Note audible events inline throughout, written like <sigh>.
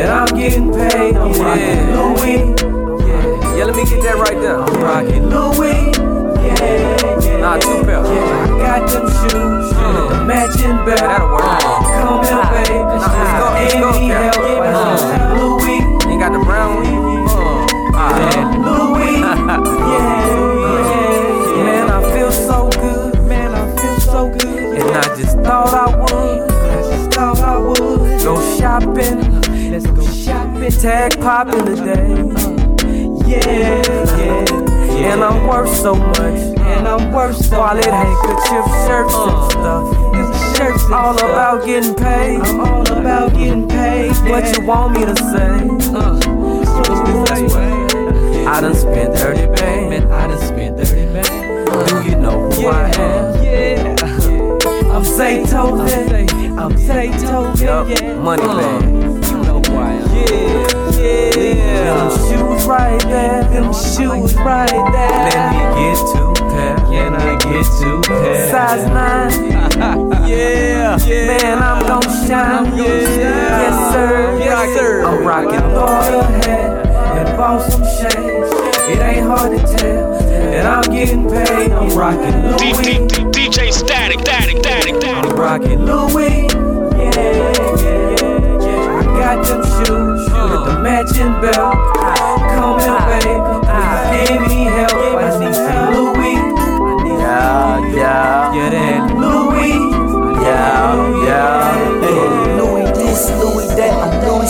Yeah. I'm getting paid. I'm. Louis. Yeah. yeah, let me get that right there. I'm rocking Louis. Yeah, yeah. Nah, two. Yeah, I got them shoes. Uh, the matching belt. That'll work. Uh. Shopping. Tag popping today. Yeah, yeah. And I'm worth so much. And I'm worth so Wallet, handkerchief, shirts and uh. stuff. Shirts all about getting paid. I'm all about getting paid. What you want me to say? Uh. I done spent 30 bands. I done spent 30 bands. Do you know who I am? Yeah. <laughs> I'm Zaytoven. I'm Zaytoven. Yeah. Money uh. bag. Right there. Them shoes right there. Let me get two pair. Can I get two pair? Size nine. <laughs> yeah. yeah. Man, I'm gon' shine. Yeah. Yes, sir. Yes, sir. I'm rocking Laura hat and bought some shades. It ain't hard to tell that I'm getting paid. I'm rockin' Louis. DJ Static, Static, Static, Static. I'm rocking Louis. Yeah, yeah, yeah, yeah. I got them shoes with the matching belt.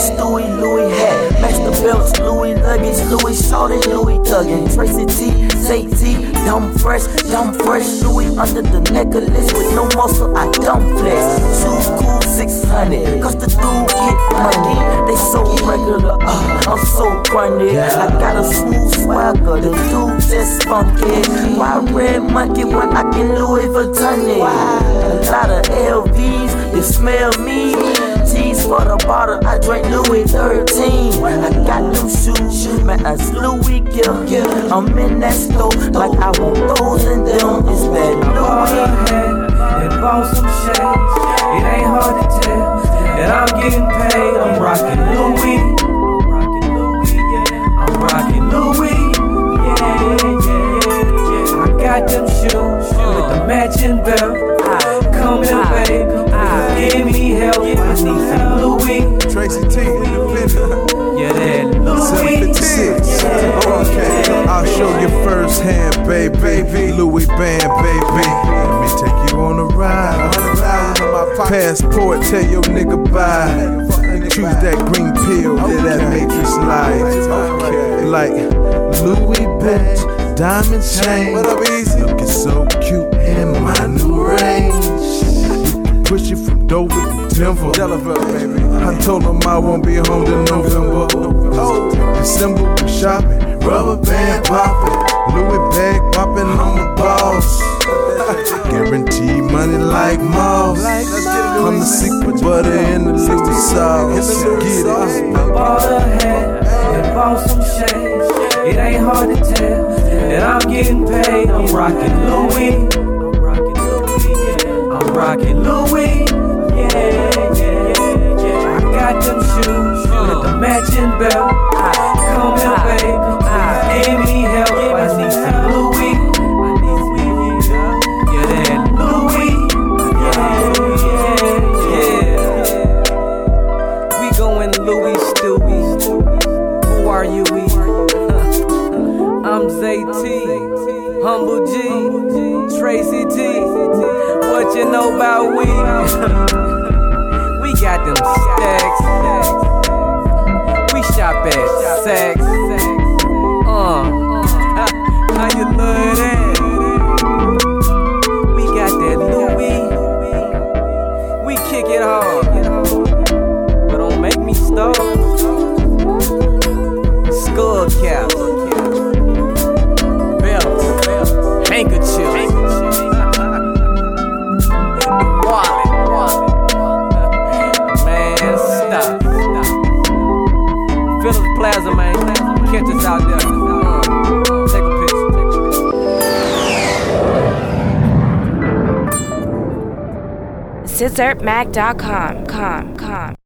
Stewie, Louis hat. The belts, Louis luggage, Louis shorty, Louis thuggin'. Tracy T, say T, dumb fresh, dumb fresh. Louis under the necklace with no muscle, I dumb flex. Shoes cool, 600, cause the dude get money. They so regular, uh, I'm so grungy. I got a smooth swagger, the dude just funky. Why red monkey when I get Louis Vuitton? A lot of LVs, they smell me. G's for the bottle, I drink Louis 13. I got them shoes, man, that's Louis Gill. I'm in that store, like I want those and them. It's that Louis. and bought some shades. It ain't hard to tell that I'm getting paid. I'm rocking Louis. I'm rocking Louis. Yeah, yeah, yeah. I got them shoes with the matching belt. Louis. Tracy T, independent. Yeah, that Louis. 756. Okay, I'll show you firsthand, baby. Louis Band, baby. Let me take you on a ride. Passport, tell your nigga bye. Choose that green pill, yeah, that matrix light. Like Louis Band, diamond chain. What up, easy? Shopping, rubber band popping, Louis bag popping on the boss. <laughs> Guarantee money like moss. I'm the secret butter in the Louis sauce. Get it. bought a hat and bought some shades. It ain't hard to tell that I'm getting paid. I'm rocking Louis. I'm rocking Louis. I'm rocking Louis. Yeah, yeah, yeah. I got them shoes with the matching belt. Going Louis Stewie. Who are you? <laughs> I'm Zay T, Humble G, Tracy T. What you know about we? <laughs> we got them stacks. We shop at Saks. Picture. Com, com.